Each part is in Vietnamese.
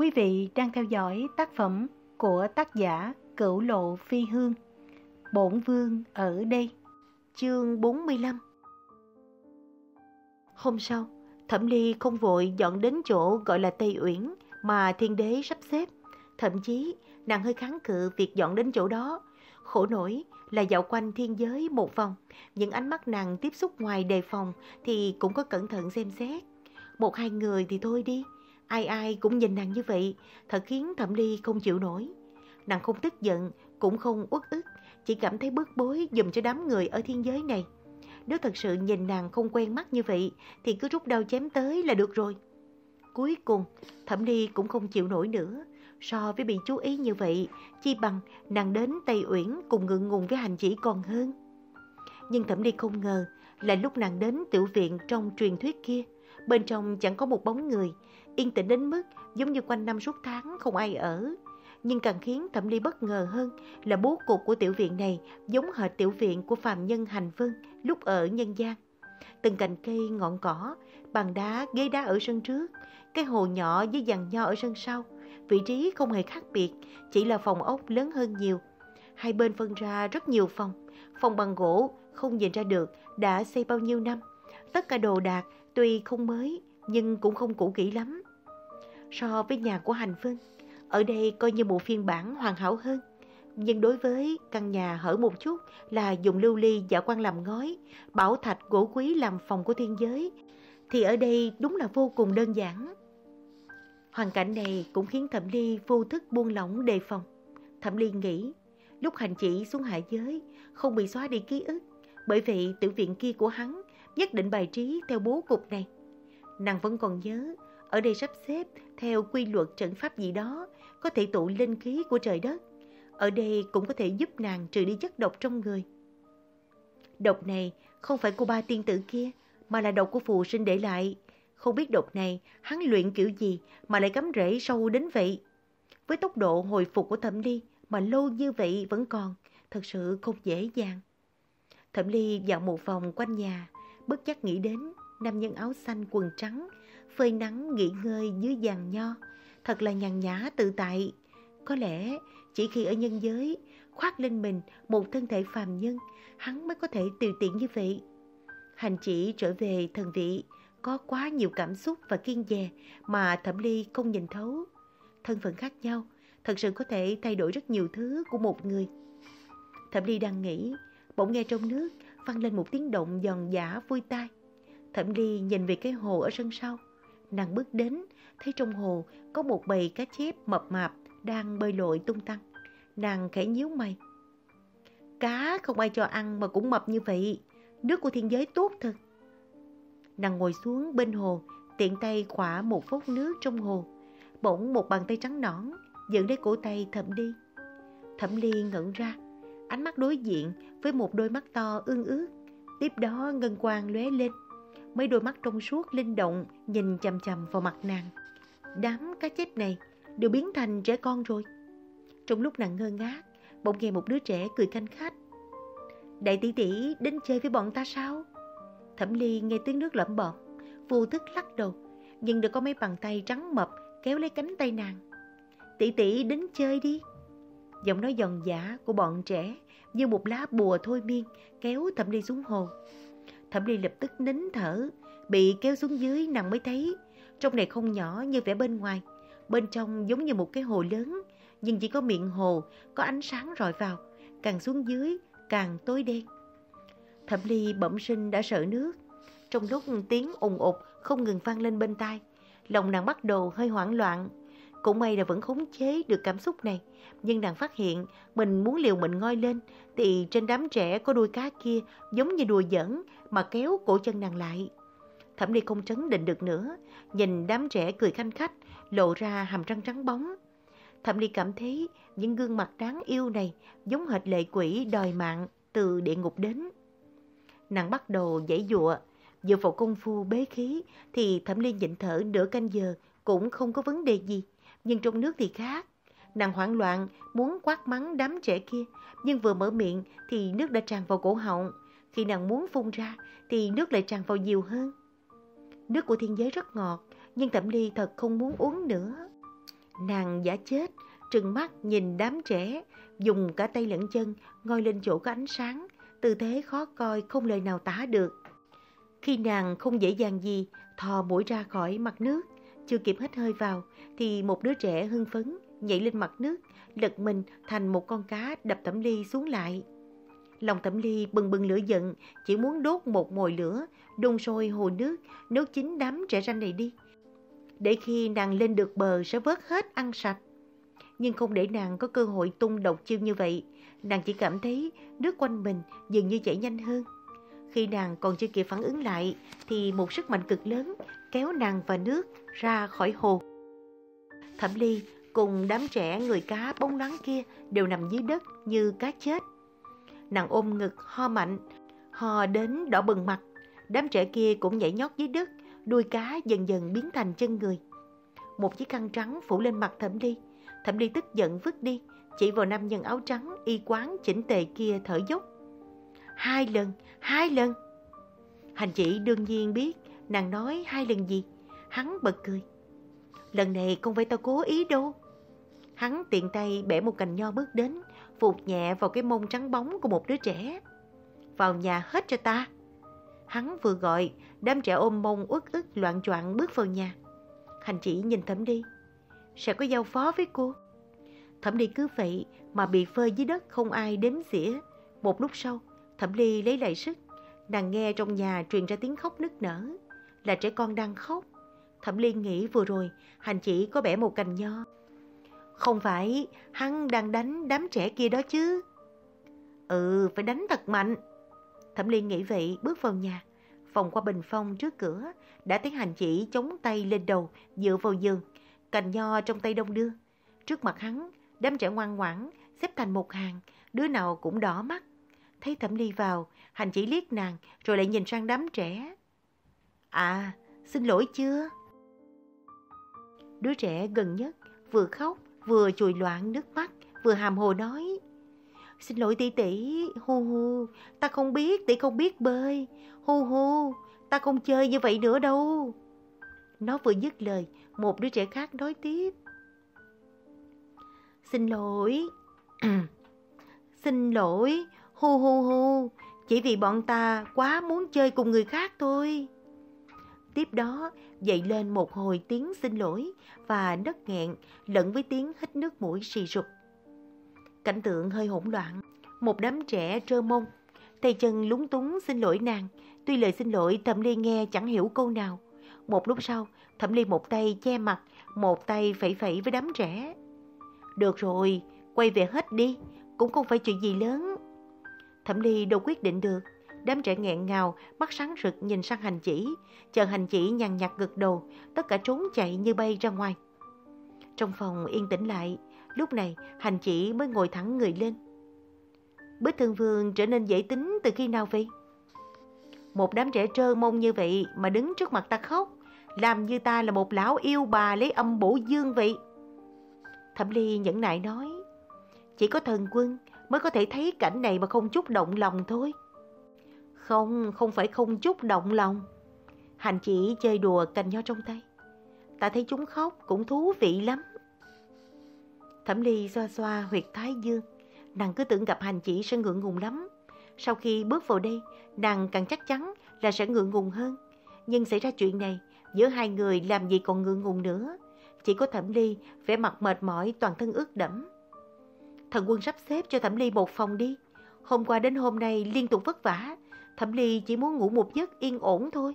Quý vị đang theo dõi tác phẩm của tác giả Cửu Lộ Phi Hương. Bổn Vương ở đây. Chương 45 Hôm sau, Thẩm Ly không vội dọn đến chỗ gọi là Tây Uyển mà thiên đế sắp xếp. Thậm chí, nàng hơi kháng cự việc dọn đến chỗ đó. Khổ nổi là dạo quanh thiên giới một vòng, những ánh mắt nàng tiếp xúc ngoài đề phòng thì cũng có cẩn thận xem xét. Một hai người thì thôi đi, ai ai cũng nhìn nàng như vậy, thật khiến Thẩm Ly không chịu nổi. Nàng không tức giận, cũng không uất ức, chỉ cảm thấy bức bối dùm cho đám người ở thiên giới này. Nếu thật sự nhìn nàng không quen mắt như vậy, thì cứ rút đau chém tới là được rồi. Cuối cùng, Thẩm Ly cũng không chịu nổi nữa. So với bị chú ý như vậy, chi bằng nàng đến Tây Uyển cùng ngượng ngùng với hành chỉ còn hơn. Nhưng Thẩm Ly không ngờ là lúc nàng đến tiểu viện trong truyền thuyết kia, bên trong chẳng có một bóng người, yên tĩnh đến mức giống như quanh năm suốt tháng không ai ở. Nhưng càng khiến Thẩm Ly bất ngờ hơn là bố cục của tiểu viện này giống hệt tiểu viện của phàm nhân Hành Vân lúc ở nhân gian. Từng cành cây ngọn cỏ, bằng đá, ghế đá ở sân trước, cái hồ nhỏ với dàn nho ở sân sau. Vị trí không hề khác biệt, chỉ là phòng ốc lớn hơn nhiều. Hai bên phân ra rất nhiều phòng. Phòng bằng gỗ, không nhìn ra được đã xây bao nhiêu năm. Tất cả đồ đạc tuy không mới nhưng cũng không cũ kỹ lắm. So với nhà của Hành Vân, ở đây coi như một phiên bản hoàn hảo hơn. Nhưng đối với căn nhà hở một chút là dùng lưu ly giả quan làm ngói, bảo thạch gỗ quý làm phòng của thiên giới, thì ở đây đúng là vô cùng đơn giản. Hoàn cảnh này cũng khiến Thẩm Ly vô thức buông lỏng đề phòng. Thẩm Ly nghĩ, lúc hành chỉ xuống hạ giới, không bị xóa đi ký ức, bởi vậy tiểu viện kia của hắn nhất định bài trí theo bố cục này. Nàng vẫn còn nhớ, ở đây sắp xếp theo quy luật trận pháp gì đó, có thể tụ linh khí của trời đất. Ở đây cũng có thể giúp nàng trừ đi chất độc trong người. Độc này không phải của ba tiên tử kia, mà là độc của phù sinh để lại. Không biết độc này hắn luyện kiểu gì mà lại cắm rễ sâu đến vậy. Với tốc độ hồi phục của Thẩm Ly mà lâu như vậy vẫn còn, thật sự không dễ dàng. Thẩm Ly dạo một vòng quanh nhà, bất giác nghĩ đến nam nhân áo xanh quần trắng, phơi nắng nghỉ ngơi dưới giàn nho, thật là nhàn nhã tự tại. Có lẽ chỉ khi ở nhân giới, khoác lên mình một thân thể phàm nhân, hắn mới có thể tùy tiện như vậy. Hành chỉ trở về thần vị, có quá nhiều cảm xúc và kiên dè mà Thẩm Ly không nhìn thấu. Thân phận khác nhau, thật sự có thể thay đổi rất nhiều thứ của một người. Thẩm Ly đang nghĩ, bỗng nghe trong nước vang lên một tiếng động giòn giả vui tai. Thẩm Ly nhìn về cái hồ ở sân sau. Nàng bước đến, thấy trong hồ có một bầy cá chép mập mạp đang bơi lội tung tăng. Nàng khẽ nhíu mày. Cá không ai cho ăn mà cũng mập như vậy. Nước của thiên giới tốt thật. Nàng ngồi xuống bên hồ, tiện tay khỏa một phút nước trong hồ. Bỗng một bàn tay trắng nõn dẫn lấy cổ tay thẩm Ly. Thẩm ly ngẩn ra, ánh mắt đối diện với một đôi mắt to ương ướt. Tiếp đó ngân quang lóe lên mấy đôi mắt trong suốt linh động nhìn chằm chằm vào mặt nàng. Đám cá chép này đều biến thành trẻ con rồi. Trong lúc nàng ngơ ngác, bỗng nghe một đứa trẻ cười canh khách. Đại tỷ tỷ đến chơi với bọn ta sao? Thẩm Ly nghe tiếng nước lẩm bẩm, vô thức lắc đầu, nhưng được có mấy bàn tay trắng mập kéo lấy cánh tay nàng. Tỷ tỷ đến chơi đi. Giọng nói giòn giả của bọn trẻ như một lá bùa thôi miên kéo Thẩm Ly xuống hồ. Thẩm Ly lập tức nín thở, bị kéo xuống dưới nàng mới thấy. Trong này không nhỏ như vẻ bên ngoài, bên trong giống như một cái hồ lớn, nhưng chỉ có miệng hồ, có ánh sáng rọi vào, càng xuống dưới càng tối đen. Thẩm Ly bẩm sinh đã sợ nước, trong lúc tiếng ồn ục không ngừng vang lên bên tai, lòng nàng bắt đầu hơi hoảng loạn. Cũng may là vẫn khống chế được cảm xúc này, nhưng nàng phát hiện mình muốn liều mình ngoi lên thì trên đám trẻ có đuôi cá kia giống như đùa giỡn mà kéo cổ chân nàng lại. Thẩm Ly không trấn định được nữa, nhìn đám trẻ cười khanh khách, lộ ra hàm răng trắng bóng. Thẩm Ly cảm thấy những gương mặt đáng yêu này giống hệt lệ quỷ đòi mạng từ địa ngục đến. Nàng bắt đầu dãy dụa, dựa vào công phu bế khí thì Thẩm Ly nhịn thở nửa canh giờ cũng không có vấn đề gì, nhưng trong nước thì khác. Nàng hoảng loạn muốn quát mắng đám trẻ kia, nhưng vừa mở miệng thì nước đã tràn vào cổ họng. Khi nàng muốn phun ra thì nước lại tràn vào nhiều hơn. Nước của thiên giới rất ngọt, nhưng Thẩm Ly thật không muốn uống nữa. Nàng giả chết, trừng mắt nhìn đám trẻ, dùng cả tay lẫn chân, ngồi lên chỗ có ánh sáng, tư thế khó coi không lời nào tả được. Khi nàng không dễ dàng gì, thò mũi ra khỏi mặt nước, chưa kịp hít hơi vào, thì một đứa trẻ hưng phấn, nhảy lên mặt nước, lật mình thành một con cá đập thẩm ly xuống lại. Lòng thẩm ly bừng bừng lửa giận, chỉ muốn đốt một mồi lửa, đun sôi hồ nước, nấu chín đám trẻ ranh này đi. Để khi nàng lên được bờ sẽ vớt hết ăn sạch. Nhưng không để nàng có cơ hội tung độc chiêu như vậy, nàng chỉ cảm thấy nước quanh mình dường như chảy nhanh hơn. Khi nàng còn chưa kịp phản ứng lại, thì một sức mạnh cực lớn kéo nàng và nước ra khỏi hồ. Thẩm Ly cùng đám trẻ người cá bóng loáng kia đều nằm dưới đất như cá chết. Nàng ôm ngực ho mạnh, ho đến đỏ bừng mặt. Đám trẻ kia cũng nhảy nhót dưới đất, đuôi cá dần dần biến thành chân người. Một chiếc khăn trắng phủ lên mặt Thẩm Ly. Thẩm Ly tức giận vứt đi, chỉ vào nam nhân áo trắng y quán chỉnh tề kia thở dốc. Hai lần, hai lần. Hành chỉ đương nhiên biết nàng nói hai lần gì. Hắn bật cười. Lần này không phải tao cố ý đâu. Hắn tiện tay bẻ một cành nho bước đến, phụt nhẹ vào cái mông trắng bóng của một đứa trẻ. Vào nhà hết cho ta. Hắn vừa gọi, đám trẻ ôm mông uất ức loạn choạng bước vào nhà. Hành chỉ nhìn thẩm đi. Sẽ có giao phó với cô. Thẩm đi cứ vậy mà bị phơi dưới đất không ai đếm xỉa. Một lúc sau, Thẩm Ly lấy lại sức. Nàng nghe trong nhà truyền ra tiếng khóc nức nở. Là trẻ con đang khóc. Thẩm Liên nghĩ vừa rồi, hành chỉ có bẻ một cành nho. Không phải hắn đang đánh đám trẻ kia đó chứ. Ừ, phải đánh thật mạnh. Thẩm Liên nghĩ vậy bước vào nhà, Phòng qua bình phong trước cửa, đã thấy hành chỉ chống tay lên đầu, dựa vào giường, cành nho trong tay đông đưa. Trước mặt hắn, đám trẻ ngoan ngoãn, xếp thành một hàng, đứa nào cũng đỏ mắt. Thấy Thẩm Ly vào, hành chỉ liếc nàng, rồi lại nhìn sang đám trẻ. À, xin lỗi chưa? Đứa trẻ gần nhất, vừa khóc, vừa chùi loạn nước mắt, vừa hàm hồ nói. Xin lỗi tỷ tỷ, hu hu, ta không biết, tỷ không biết bơi. Hu hu, ta không chơi như vậy nữa đâu. Nó vừa dứt lời, một đứa trẻ khác nói tiếp. Xin lỗi. Xin lỗi, hu hu hu, chỉ vì bọn ta quá muốn chơi cùng người khác thôi. Tiếp đó, dậy lên một hồi tiếng xin lỗi và nấc nghẹn lẫn với tiếng hít nước mũi xì rụp. Cảnh tượng hơi hỗn loạn, một đám trẻ trơ mông, tay chân lúng túng xin lỗi nàng. Tuy lời xin lỗi Thẩm Ly nghe chẳng hiểu câu nào. Một lúc sau, Thẩm Ly một tay che mặt, một tay phẩy phẩy với đám trẻ. Được rồi, quay về hết đi, cũng không phải chuyện gì lớn. Thẩm Ly đâu quyết định được. Đám trẻ nghẹn ngào, mắt sáng rực nhìn sang hành chỉ. Chờ hành chỉ nhằn nhặt gật đầu, tất cả trốn chạy như bay ra ngoài. Trong phòng yên tĩnh lại, lúc này hành chỉ mới ngồi thẳng người lên. Bích Thương Vương trở nên dễ tính từ khi nào vậy? Một đám trẻ trơ mông như vậy mà đứng trước mặt ta khóc, làm như ta là một lão yêu bà lấy âm bổ dương vậy. Thẩm Ly nhẫn nại nói, chỉ có thần quân mới có thể thấy cảnh này mà không chút động lòng thôi. Không, không phải không chút động lòng. Hành chỉ chơi đùa cành nho trong tay. Ta thấy chúng khóc cũng thú vị lắm. Thẩm Ly xoa xoa huyệt thái dương. Nàng cứ tưởng gặp hành chỉ sẽ ngượng ngùng lắm. Sau khi bước vào đây, nàng càng chắc chắn là sẽ ngượng ngùng hơn. Nhưng xảy ra chuyện này, giữa hai người làm gì còn ngượng ngùng nữa. Chỉ có Thẩm Ly vẻ mặt mệt mỏi toàn thân ướt đẫm. Thần quân sắp xếp cho Thẩm Ly một phòng đi. Hôm qua đến hôm nay liên tục vất vả, Thẩm Ly chỉ muốn ngủ một giấc yên ổn thôi.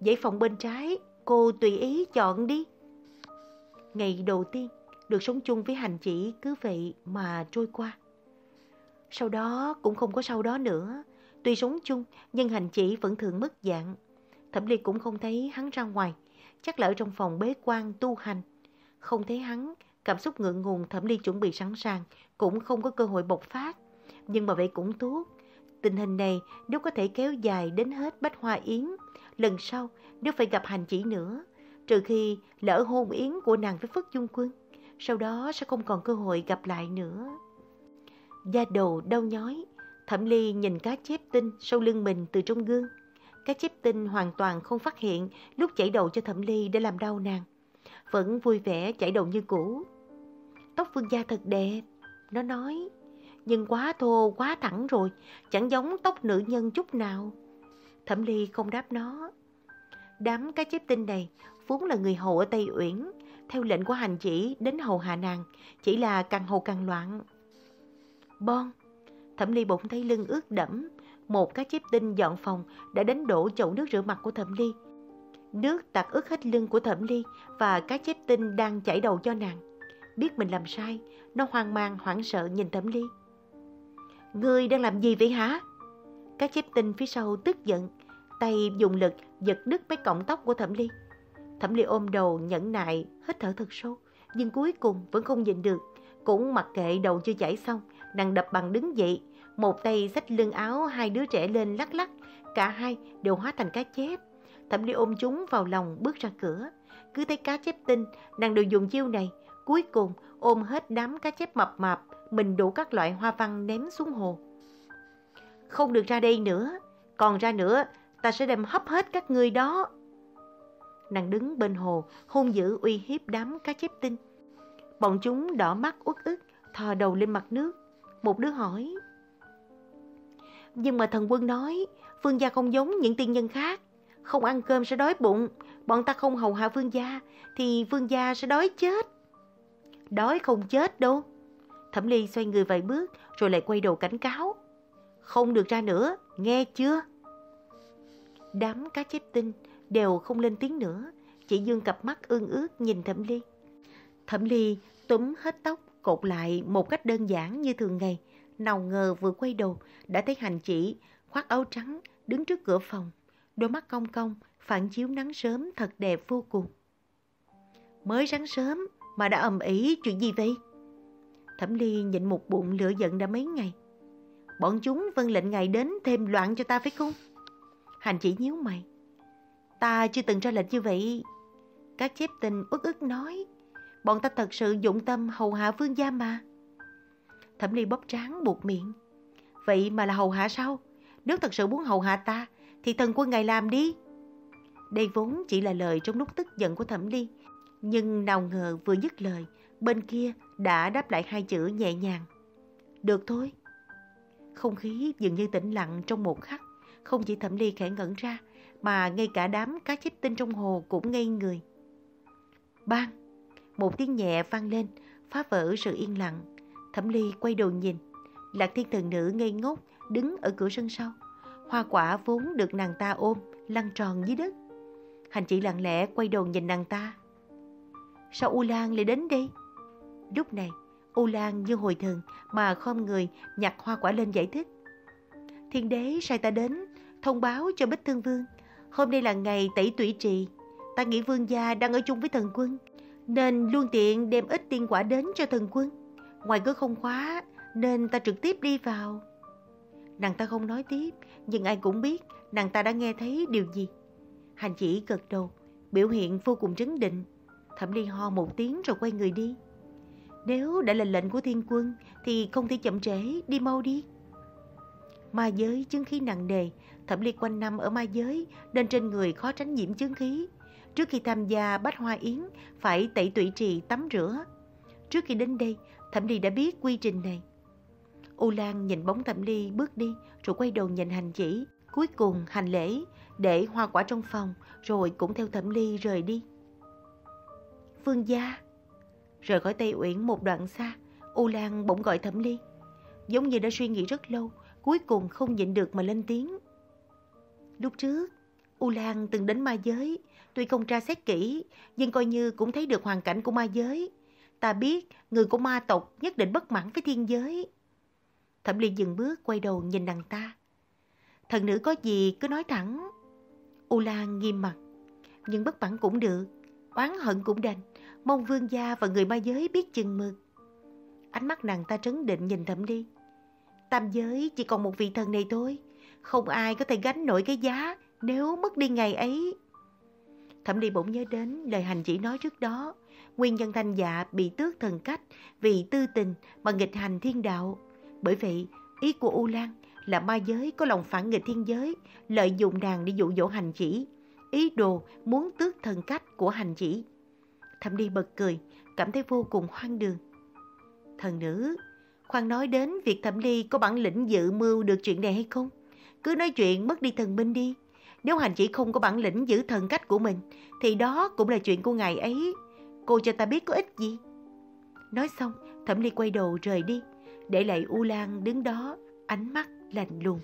Dãy phòng bên trái, cô tùy ý chọn đi. Ngày đầu tiên, được sống chung với hành chỉ cứ vậy mà trôi qua. Sau đó cũng không có sau đó nữa. Tuy sống chung, nhưng hành chỉ vẫn thường mất dạng. Thẩm Ly cũng không thấy hắn ra ngoài. Chắc là ở trong phòng bế quan tu hành. Không thấy hắn, cảm xúc ngượng ngùng Thẩm Ly chuẩn bị sẵn sàng, cũng không có cơ hội bộc phát. Nhưng mà vậy cũng tốt, Tình hình này nếu có thể kéo dài đến hết Bách Hoa Yến, lần sau nếu phải gặp hành chỉ nữa, trừ khi lỡ hôn yến của nàng với Phất Dung Quân, sau đó sẽ không còn cơ hội gặp lại nữa. Da đầu đau nhói, Thẩm Ly nhìn cá chép tinh sau lưng mình từ trong gương. Cá chép tinh hoàn toàn không phát hiện lúc chảy đầu cho Thẩm Ly để làm đau nàng. vẫn vui vẻ chảy đầu như cũ. Tóc Phương gia thật đẹp, nó nói, nhưng quá thô, quá thẳng rồi, chẳng giống tóc nữ nhân chút nào. Thẩm Ly không đáp nó. Đám cá chép tinh này vốn là người hầu ở Tây Uyển, theo lệnh của hành chỉ đến hầu hạ nàng, chỉ là càng hầu càng loạn. Bon, Thẩm Ly bỗng thấy lưng ướt đẫm, một cá chép tinh dọn phòng đã đánh đổ chậu nước rửa mặt của Thẩm Ly. Nước tạt ướt hết lưng của Thẩm Ly và cá chép tinh đang chảy đầu cho nàng. Biết mình làm sai, nó hoang mang hoảng sợ nhìn Thẩm Ly. Ngươi đang làm gì vậy hả? Cá chép tinh phía sau tức giận, tay dùng lực giật đứt mấy cọng tóc của Thẩm Ly. Thẩm Ly ôm đầu nhẫn nại, hít thở thật sâu, nhưng cuối cùng vẫn không nhịn được. Cũng mặc kệ đầu chưa chảy xong, nàng đập bằng đứng dậy, một tay xách lưng áo hai đứa trẻ lên lắc lắc, cả hai đều hóa thành cá chép. Thẩm Ly ôm chúng vào lòng bước ra cửa. Cứ thấy cá chép tinh, nàng đều dùng chiêu này. Cuối cùng ôm hết đám cá chép mập mạp, mình đủ các loại hoa văn ném xuống hồ. Không được ra đây nữa, còn ra nữa ta sẽ đem hấp hết các ngươi đó. Nàng đứng bên hồ, hung dữ uy hiếp đám cá chép tinh. Bọn chúng đỏ mắt uất ức, thò đầu lên mặt nước. Một đứa hỏi. Nhưng mà thần quân nói, phương gia không giống những tiên nhân khác. Không ăn cơm sẽ đói bụng, bọn ta không hầu hạ phương gia, thì phương gia sẽ đói chết. Đói không chết đâu. Thẩm Ly xoay người vài bước, rồi lại quay đầu cảnh cáo. Không được ra nữa, nghe chưa? Đám cá chép tinh đều không lên tiếng nữa, chỉ dương cặp mắt ương ướt nhìn Thẩm Ly. Thẩm Ly túm hết tóc, cột lại một cách đơn giản như thường ngày. Nào ngờ vừa quay đầu, đã thấy hành chỉ, khoác áo trắng, đứng trước cửa phòng. Đôi mắt cong cong, phản chiếu nắng sớm thật đẹp vô cùng. Mới sáng sớm mà đã ầm ĩ chuyện gì vậy? Thẩm Ly nhịn một bụng lửa giận đã mấy ngày. Bọn chúng vân lệnh ngày đến thêm loạn cho ta phải không? Hành chỉ nhíu mày. Ta chưa từng ra lệnh như vậy. Các chép tình ức ức nói. Bọn ta thật sự dụng tâm hầu hạ vương gia mà. Thẩm Ly bóp tráng buộc miệng. Vậy mà là hầu hạ sao? Nếu thật sự muốn hầu hạ ta, thì thần quân ngài làm đi. Đây vốn chỉ là lời trong lúc tức giận của Thẩm Ly. Nhưng nào ngờ vừa dứt lời, bên kia đã đáp lại hai chữ nhẹ nhàng. Được thôi. Không khí dường như tĩnh lặng trong một khắc. Không chỉ Thẩm Ly khẽ ngẩn ra, mà ngay cả đám cá chép tinh trong hồ cũng ngây người. Bang! Một tiếng nhẹ vang lên, phá vỡ sự yên lặng. Thẩm Ly quay đầu nhìn. Lạc thiên thần nữ ngây ngốc, đứng ở cửa sân sau. Hoa quả vốn được nàng ta ôm, lăn tròn dưới đất. Hành chỉ lặng lẽ quay đầu nhìn nàng ta. Sao U Lan lại đến đây? Lúc này, U Lan như hồi thần mà khom người nhặt hoa quả lên giải thích. Thiên đế sai ta đến, thông báo cho Bích Thương Vương. Hôm nay là ngày tẩy tủy trì. Ta nghĩ vương gia đang ở chung với thần quân, nên luôn tiện đem ít tiên quả đến cho thần quân. Ngoài cửa không khóa, nên ta trực tiếp đi vào. Nàng ta không nói tiếp, nhưng ai cũng biết nàng ta đã nghe thấy điều gì. Hành chỉ gật đầu, biểu hiện vô cùng trấn định. Thẩm Ly ho một tiếng rồi quay người đi. Nếu đã là lệnh của thiên quân thì không thể chậm trễ, đi mau đi. Ma giới chứng khí nặng nề, Thẩm Ly quanh năm ở ma giới nên trên người khó tránh nhiễm chứng khí. Trước khi tham gia bách hoa yến phải tẩy tủy trì tắm rửa. Trước khi đến đây, Thẩm Ly đã biết quy trình này. U Lan nhìn bóng Thẩm Ly bước đi rồi quay đầu nhìn hành chỉ. Cuối cùng hành lễ, để hoa quả trong phòng rồi cũng theo Thẩm Ly rời đi. Phương gia Rời khỏi Tây Uyển một đoạn xa, U Lan bỗng gọi Thẩm Ly. Giống như đã suy nghĩ rất lâu, cuối cùng không nhịn được mà lên tiếng. Lúc trước, U Lan từng đến ma giới, tuy không tra xét kỹ, nhưng coi như cũng thấy được hoàn cảnh của ma giới. Ta biết người của ma tộc nhất định bất mãn với thiên giới. Thẩm Ly dừng bước quay đầu nhìn nàng ta. Thần nữ có gì cứ nói thẳng. U Lan nghiêm mặt, nhưng bất mãn cũng được, oán hận cũng đành, mong vương gia và người ma giới biết chừng mực. Ánh mắt nàng ta trấn định nhìn Thẩm Ly. Tam giới chỉ còn một vị thần này thôi, không ai có thể gánh nổi cái giá nếu mất đi ngày ấy. Thẩm Ly bỗng nhớ đến lời hành chỉ nói trước đó, nguyên nhân thanh dạ bị tước thần cách vì tư tình mà nghịch hành thiên đạo. Bởi vậy, ý của U Lan là ma giới có lòng phản nghịch thiên giới, lợi dụng nàng để dụ dỗ hành chỉ, ý đồ muốn tước thần cách của hành chỉ. Thẩm Ly bật cười, cảm thấy vô cùng hoang đường. Thần nữ, khoan nói đến việc Thẩm Ly có bản lĩnh dự mưu được chuyện này hay không? Cứ nói chuyện mất đi thần binh đi. Nếu hành chỉ không có bản lĩnh giữ thần cách của mình, thì đó cũng là chuyện của ngài ấy. Cô cho ta biết có ích gì? Nói xong, Thẩm Ly quay đầu rời đi, để lại U Lan đứng đó, ánh mắt lạnh lùng.